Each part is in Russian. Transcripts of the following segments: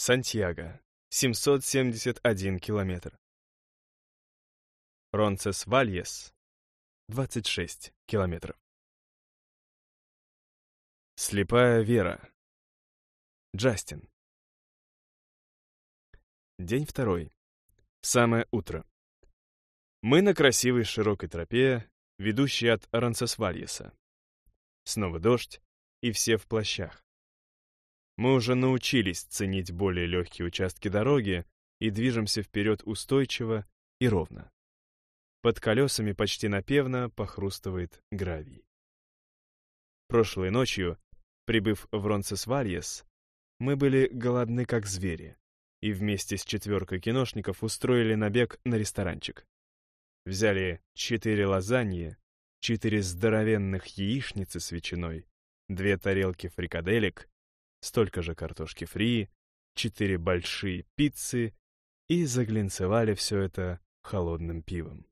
Сантьяго, 771 километр. Ронцес-Вальес, 26 километров. Слепая Вера. Джастин. День второй. Самое утро. Мы на красивой широкой тропе, ведущей от Ранцесвальеса. Снова дождь, и все в плащах. Мы уже научились ценить более легкие участки дороги и движемся вперед устойчиво и ровно. Под колесами почти напевно похрустывает гравий. Прошлой ночью, прибыв в Ронцесвальес, мы были голодны как звери и вместе с четверкой киношников устроили набег на ресторанчик. Взяли четыре лазаньи, четыре здоровенных яичницы с ветчиной, две тарелки фрикаделек, столько же картошки фри, четыре большие пиццы и заглинцевали все это холодным пивом.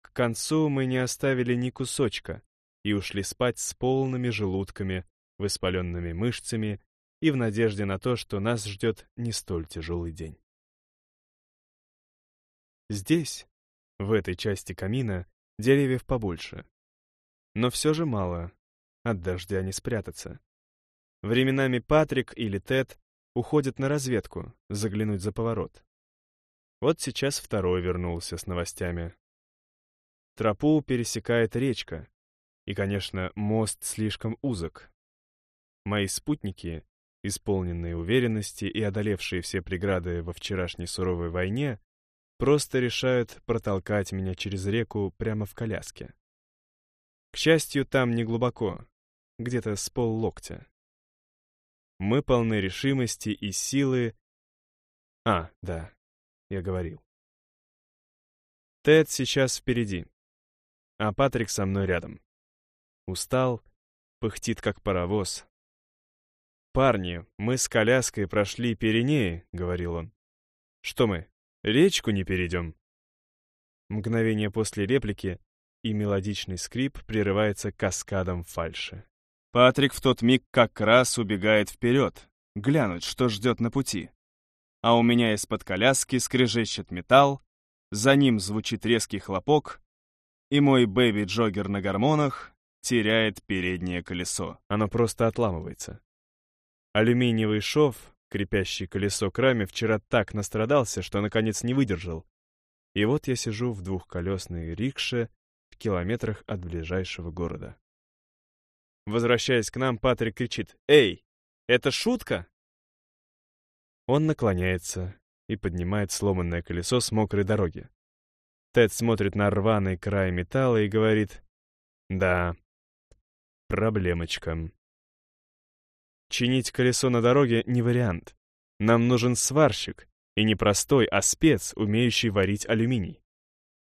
К концу мы не оставили ни кусочка и ушли спать с полными желудками, воспаленными мышцами и в надежде на то, что нас ждет не столь тяжелый день. Здесь, в этой части камина, деревьев побольше. Но все же мало, от дождя не спрятаться. Временами Патрик или Тед уходят на разведку, заглянуть за поворот. Вот сейчас второй вернулся с новостями. Тропу пересекает речка, и, конечно, мост слишком узок. Мои спутники, исполненные уверенности и одолевшие все преграды во вчерашней суровой войне, просто решают протолкать меня через реку прямо в коляске. К счастью, там не глубоко, где-то с поллоктя. Мы полны решимости и силы. А, да, я говорил. Тед сейчас впереди, а Патрик со мной рядом. Устал, пыхтит как паровоз. «Парни, мы с коляской прошли Пиренеи», — говорил он. «Что мы, речку не перейдем?» Мгновение после реплики, и мелодичный скрип прерывается каскадом фальши. Патрик в тот миг как раз убегает вперед, глянуть, что ждет на пути. А у меня из-под коляски скрежещет металл, за ним звучит резкий хлопок, и мой бэби-джоггер на гормонах теряет переднее колесо. Оно просто отламывается. Алюминиевый шов, крепящий колесо к раме, вчера так настрадался, что наконец не выдержал. И вот я сижу в двухколесной рикше в километрах от ближайшего города. Возвращаясь к нам, Патрик кричит «Эй, это шутка?» Он наклоняется и поднимает сломанное колесо с мокрой дороги. Тед смотрит на рваный край металла и говорит «Да, проблемочка». Чинить колесо на дороге не вариант. Нам нужен сварщик, и не простой, а спец, умеющий варить алюминий.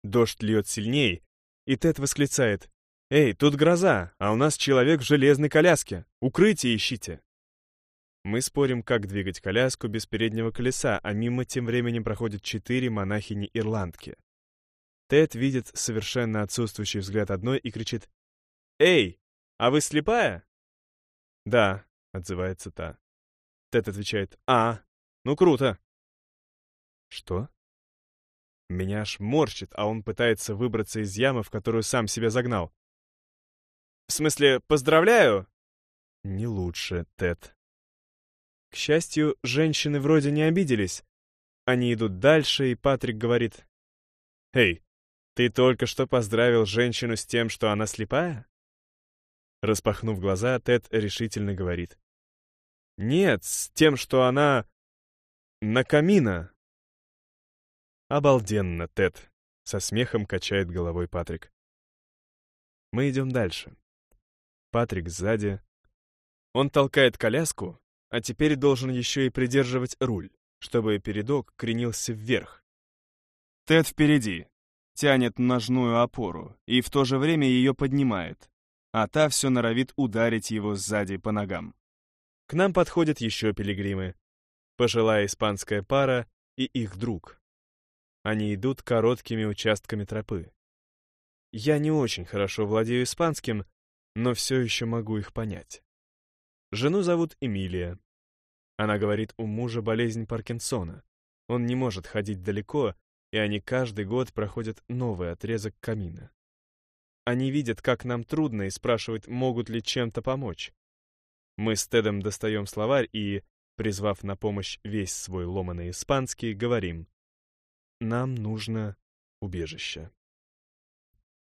Дождь льет сильней, и Тед восклицает «Эй, тут гроза, а у нас человек в железной коляске. Укрытие ищите!» Мы спорим, как двигать коляску без переднего колеса, а мимо тем временем проходят четыре монахини-ирландки. Тед видит совершенно отсутствующий взгляд одной и кричит «Эй, а вы слепая?» «Да», — отзывается та. Тед отвечает «А, ну круто». «Что?» Меня аж морщит, а он пытается выбраться из ямы, в которую сам себя загнал. В смысле, поздравляю?» «Не лучше, Тед». К счастью, женщины вроде не обиделись. Они идут дальше, и Патрик говорит. «Эй, ты только что поздравил женщину с тем, что она слепая?» Распахнув глаза, Тед решительно говорит. «Нет, с тем, что она... на камина». «Обалденно, Тед», — со смехом качает головой Патрик. Мы идем дальше. Патрик сзади. Он толкает коляску, а теперь должен еще и придерживать руль, чтобы передок кренился вверх. Тед впереди, тянет ножную опору и в то же время ее поднимает, а та все норовит ударить его сзади по ногам. К нам подходят еще пилигримы. Пожилая испанская пара и их друг. Они идут короткими участками тропы. Я не очень хорошо владею испанским, но все еще могу их понять. Жену зовут Эмилия. Она говорит, у мужа болезнь Паркинсона. Он не может ходить далеко, и они каждый год проходят новый отрезок камина. Они видят, как нам трудно, и спрашивают, могут ли чем-то помочь. Мы с Тедом достаем словарь и, призвав на помощь весь свой ломаный испанский, говорим «Нам нужно убежище».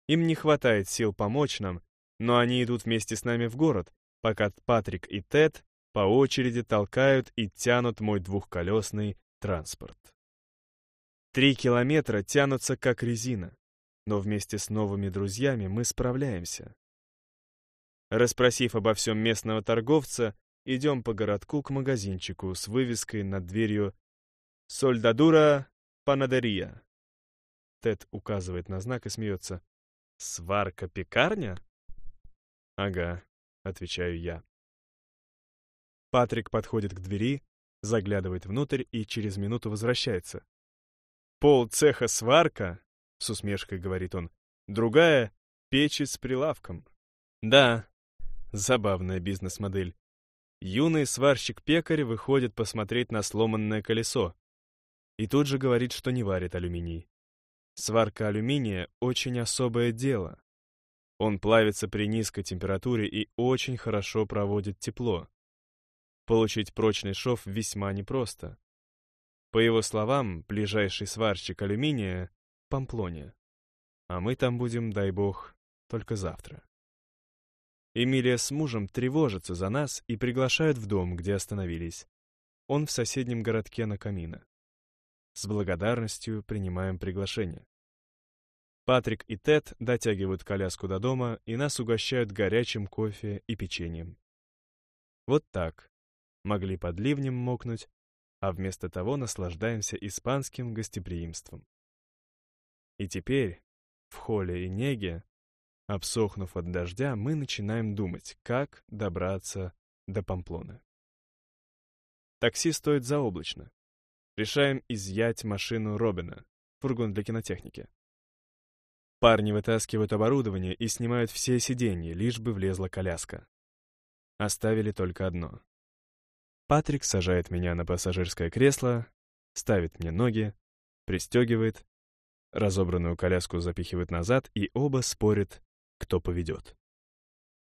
Им не хватает сил помочь нам, но они идут вместе с нами в город, пока Патрик и Тед по очереди толкают и тянут мой двухколесный транспорт. Три километра тянутся как резина, но вместе с новыми друзьями мы справляемся. Расспросив обо всем местного торговца, идем по городку к магазинчику с вывеской над дверью «Сольдадура Панадерия». Тед указывает на знак и смеется. «Сварка-пекарня?» «Ага», — отвечаю я. Патрик подходит к двери, заглядывает внутрь и через минуту возвращается. «Пол цеха сварка», — с усмешкой говорит он, «другая — печи с прилавком». Да, забавная бизнес-модель. Юный сварщик-пекарь выходит посмотреть на сломанное колесо и тут же говорит, что не варит алюминий. Сварка алюминия — очень особое дело. Он плавится при низкой температуре и очень хорошо проводит тепло. Получить прочный шов весьма непросто. По его словам, ближайший сварщик алюминия — Памплония. А мы там будем, дай бог, только завтра. Эмилия с мужем тревожатся за нас и приглашают в дом, где остановились. Он в соседнем городке на Камино. С благодарностью принимаем приглашение. Патрик и Тед дотягивают коляску до дома и нас угощают горячим кофе и печеньем. Вот так, могли под ливнем мокнуть, а вместо того наслаждаемся испанским гостеприимством. И теперь, в холле и неге, обсохнув от дождя, мы начинаем думать, как добраться до Памплоны. Такси стоит заоблачно. Решаем изъять машину Робина, фургон для кинотехники. Парни вытаскивают оборудование и снимают все сиденья, лишь бы влезла коляска. Оставили только одно Патрик сажает меня на пассажирское кресло, ставит мне ноги, пристегивает, разобранную коляску запихивает назад, и оба спорят, кто поведет.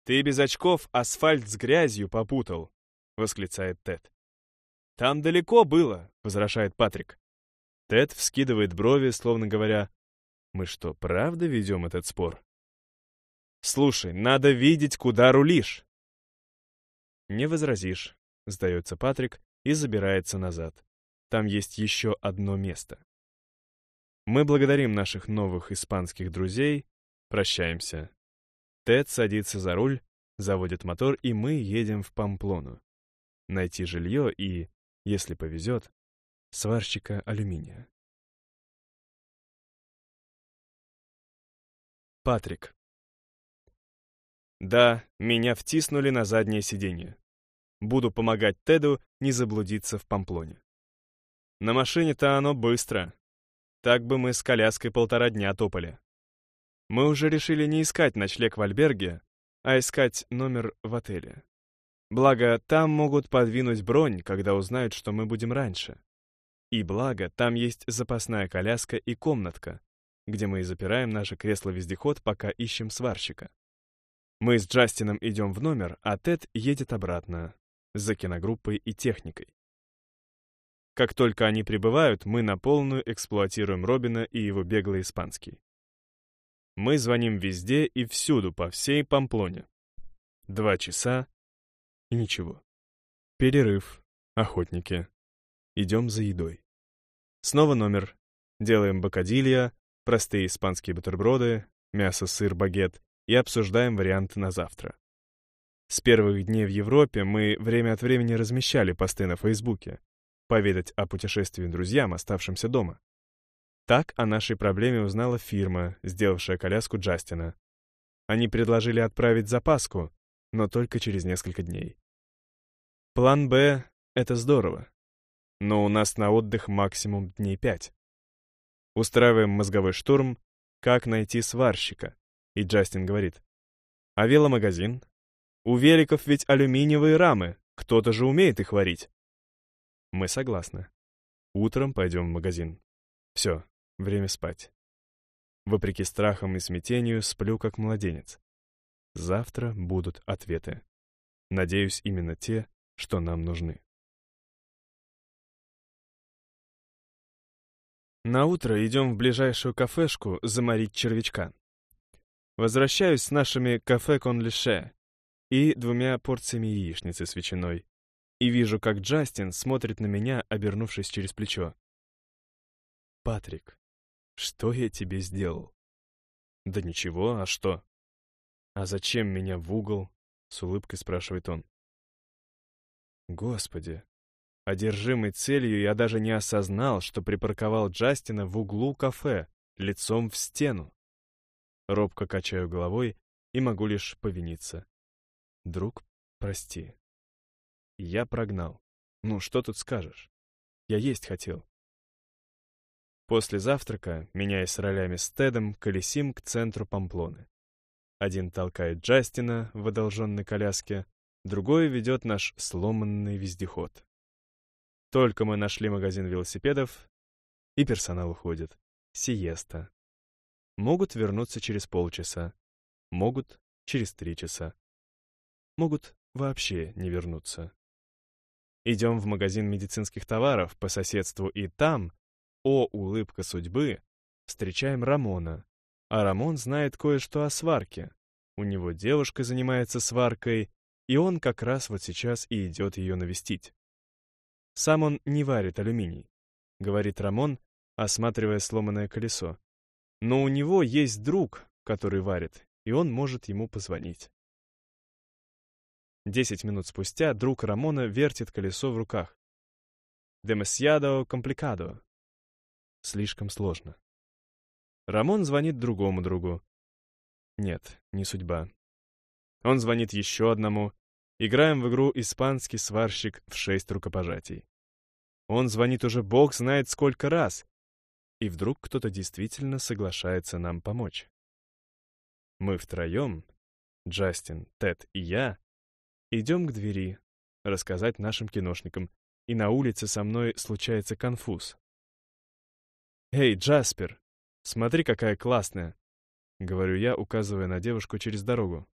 «Ты без очков асфальт с грязью попутал», — восклицает Тед. «Там далеко было», — возражает Патрик. Тед вскидывает брови, словно говоря, «Мы что, правда ведем этот спор?» «Слушай, надо видеть, куда рулишь!» Не возразишь. — сдается Патрик и забирается назад. Там есть еще одно место. Мы благодарим наших новых испанских друзей, прощаемся. Тед садится за руль, заводит мотор, и мы едем в Памплону. Найти жилье и, если повезет, сварщика алюминия. Патрик. Да, меня втиснули на заднее сиденье. Буду помогать Теду не заблудиться в Памплоне. На машине-то оно быстро. Так бы мы с коляской полтора дня топали. Мы уже решили не искать ночлег в альберге, а искать номер в отеле. Благо, там могут подвинуть бронь, когда узнают, что мы будем раньше. И благо, там есть запасная коляска и комнатка, где мы и запираем наше кресло-вездеход, пока ищем сварщика. Мы с Джастином идем в номер, а Тед едет обратно, за киногруппой и техникой. Как только они прибывают, мы на полную эксплуатируем Робина и его беглый испанский. Мы звоним везде и всюду, по всей Памплоне. Два часа и ничего. Перерыв, охотники. Идем за едой. Снова номер. Делаем бокадилья, простые испанские бутерброды, мясо, сыр, багет и обсуждаем варианты на завтра. С первых дней в Европе мы время от времени размещали посты на Фейсбуке, поведать о путешествии друзьям, оставшимся дома. Так о нашей проблеме узнала фирма, сделавшая коляску Джастина. Они предложили отправить запаску, но только через несколько дней. План «Б» — это здорово, но у нас на отдых максимум дней пять. Устраиваем мозговой штурм, как найти сварщика, и Джастин говорит, а веломагазин, у великов ведь алюминиевые рамы, кто-то же умеет их варить. Мы согласны. Утром пойдем в магазин. Все, время спать. Вопреки страхам и смятению, сплю как младенец. Завтра будут ответы. Надеюсь, именно те, что нам нужны. На утро идем в ближайшую кафешку заморить червячка. Возвращаюсь с нашими кафе конлише и двумя порциями яичницы с ветчиной. И вижу, как Джастин смотрит на меня, обернувшись через плечо. «Патрик, что я тебе сделал?» «Да ничего, а что?» «А зачем меня в угол?» — с улыбкой спрашивает он. «Господи, Одержимый целью, я даже не осознал, что припарковал Джастина в углу кафе, лицом в стену. Робко качаю головой и могу лишь повиниться. Друг, прости. Я прогнал. Ну, что тут скажешь? Я есть хотел. После завтрака, меняясь ролями с Тедом, колесим к центру Памплоны. Один толкает Джастина в одолженной коляске, другой ведет наш сломанный вездеход. Только мы нашли магазин велосипедов, и персонал уходит. Сиеста. Могут вернуться через полчаса. Могут через три часа. Могут вообще не вернуться. Идем в магазин медицинских товаров по соседству, и там, о, улыбка судьбы, встречаем Рамона. А Рамон знает кое-что о сварке. У него девушка занимается сваркой, и он как раз вот сейчас и идет ее навестить. Сам он не варит алюминий, говорит Рамон, осматривая сломанное колесо. Но у него есть друг, который варит, и он может ему позвонить. Десять минут спустя друг Рамона вертит колесо в руках. «Demasiado complicado». Слишком сложно. Рамон звонит другому другу. Нет, не судьба. Он звонит еще одному, Играем в игру «Испанский сварщик» в шесть рукопожатий. Он звонит уже бог знает сколько раз. И вдруг кто-то действительно соглашается нам помочь. Мы втроем, Джастин, Тед и я, идем к двери, рассказать нашим киношникам, и на улице со мной случается конфуз. «Эй, Джаспер, смотри, какая классная!» — говорю я, указывая на девушку через дорогу.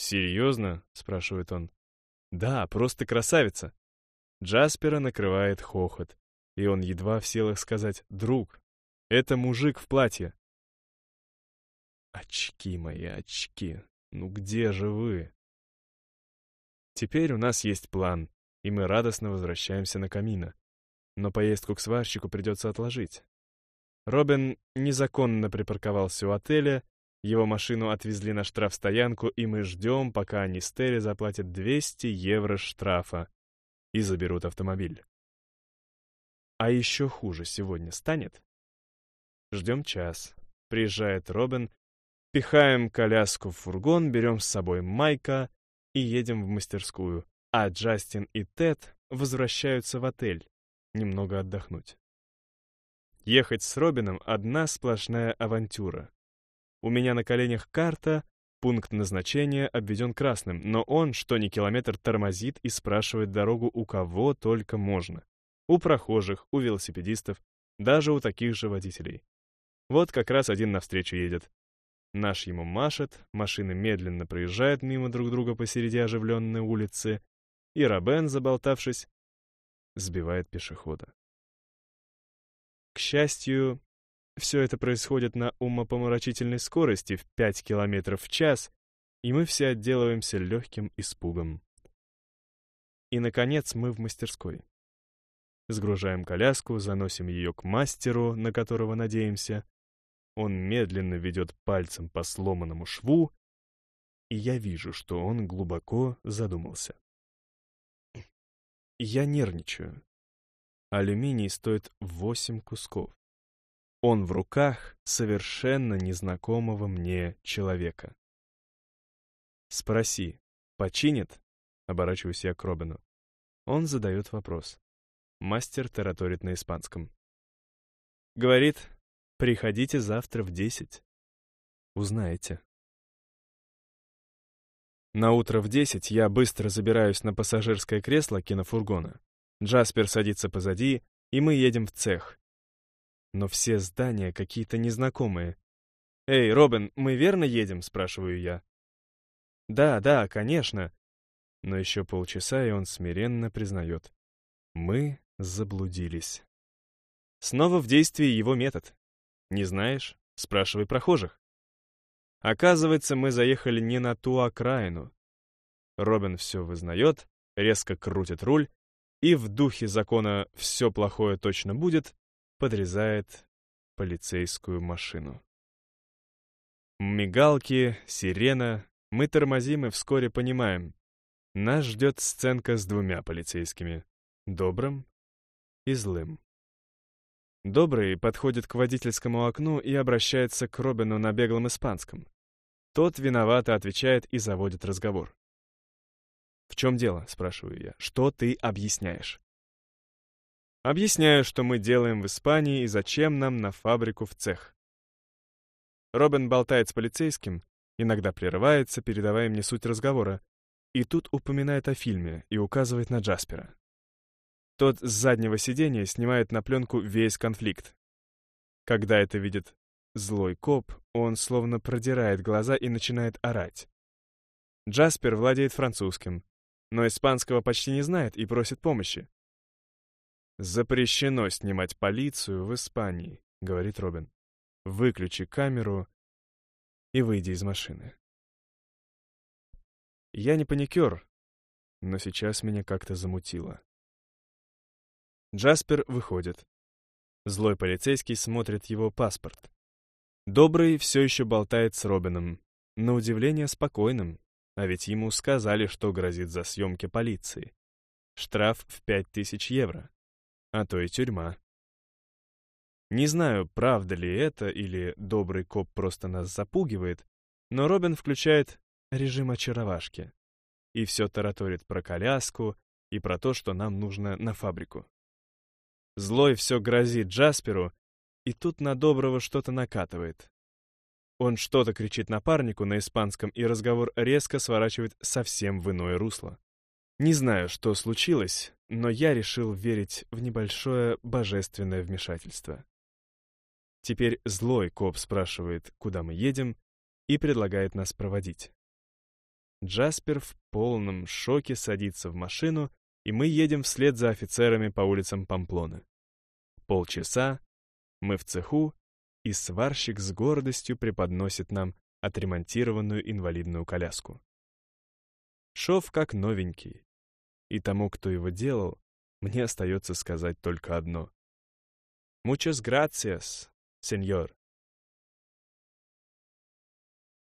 «Серьезно?» — спрашивает он. «Да, просто красавица!» Джаспера накрывает хохот, и он едва в силах сказать «друг». Это мужик в платье. Очки мои, очки. Ну где же вы? Теперь у нас есть план, и мы радостно возвращаемся на камина. Но поездку к сварщику придется отложить. Робин незаконно припарковался у отеля его машину отвезли на штрафстоянку, и мы ждем, пока они с Терри заплатят 200 евро штрафа и заберут автомобиль. А еще хуже сегодня станет? Ждем час. Приезжает Робин, пихаем коляску в фургон, берем с собой Майка и едем в мастерскую, а Джастин и Тед возвращаются в отель, немного отдохнуть. Ехать с Робином — одна сплошная авантюра. У меня на коленях карта, пункт назначения обведен красным, но он, что ни километр, тормозит и спрашивает дорогу у кого только можно. У прохожих, у велосипедистов, даже у таких же водителей. Вот как раз один навстречу едет. Наш ему машет, машины медленно проезжают мимо друг друга посреди оживленной улицы, и Робен, заболтавшись, сбивает пешехода. К счастью, все это происходит на умопомрачительной скорости в 5 км в час, и мы все отделываемся легким испугом. И, наконец, мы в мастерской. Сгружаем коляску, заносим ее к мастеру, на которого надеемся. Он медленно ведет пальцем по сломанному шву, и я вижу, что он глубоко задумался. Я нервничаю. Алюминий стоит 8 кусков. Он в руках совершенно незнакомого мне человека. «Спроси, починит?» — оборачиваюсь я к Робину. Он задает вопрос. Мастер тараторит на испанском. Говорит, приходите завтра в десять. Узнаете. На утро в десять я быстро забираюсь на пассажирское кресло кинофургона. Джаспер садится позади, и мы едем в цех. Но все здания какие-то незнакомые. «Эй, Робин, мы верно едем?» — спрашиваю я. «Да, да, конечно». Но еще полчаса, и он смиренно признает. Мы заблудились. Снова в действии его метод. Не знаешь? Спрашивай прохожих. Оказывается, мы заехали не на ту окраину. Робин все вызнает, резко крутит руль и в духе закона «все плохое точно будет» подрезает полицейскую машину. Мигалки, сирена, мы тормозим и вскоре понимаем, нас ждет сценка с двумя полицейскими, добрым и злым. Добрый подходит к водительскому окну и обращается к Робину на беглом испанском. Тот виновато отвечает и заводит разговор. «В чем дело?» — спрашиваю я. «Что ты объясняешь?» Объясняю, что мы делаем в Испании и зачем нам на фабрику в цех. Робин болтает с полицейским, иногда прерывается, передавая мне суть разговора, и тут упоминает о фильме и указывает на Джаспера. Тот с заднего сиденья снимает на пленку весь конфликт. Когда это видит злой коп, он словно продирает глаза и начинает орать. Джаспер владеет французским, но испанского почти не знает и просит помощи. «Запрещено снимать полицию в Испании», — говорит Робин. «Выключи камеру и выйди из машины». Я не паникер, но сейчас меня как-то замутило. Джаспер выходит. Злой полицейский смотрит его паспорт. Добрый все еще болтает с Робином, на удивление спокойным, а ведь ему сказали, что грозит за съемки полиции. Штраф в пять тысяч евро, а то и тюрьма. Не знаю, правда ли это, или добрый коп просто нас запугивает, но Робин включает режим очаровашки и все тараторит про коляску и про то, что нам нужно на фабрику. Злой все грозит Джасперу, и тут на Доброго что-то накатывает. Он что-то кричит напарнику на испанском, и разговор резко сворачивает совсем в иное русло. Не знаю, что случилось, но я решил верить в небольшое божественное вмешательство. Теперь злой коп спрашивает, куда мы едем, и предлагает нас проводить. Джаспер в полном шоке садится в машину, и мы едем вслед за офицерами по улицам Памплоны. Полчаса, мы в цеху, и сварщик с гордостью преподносит нам отремонтированную инвалидную коляску. Шов как новенький, и тому, кто его делал, мне остается сказать только одно. «Muchas gracias, сеньор».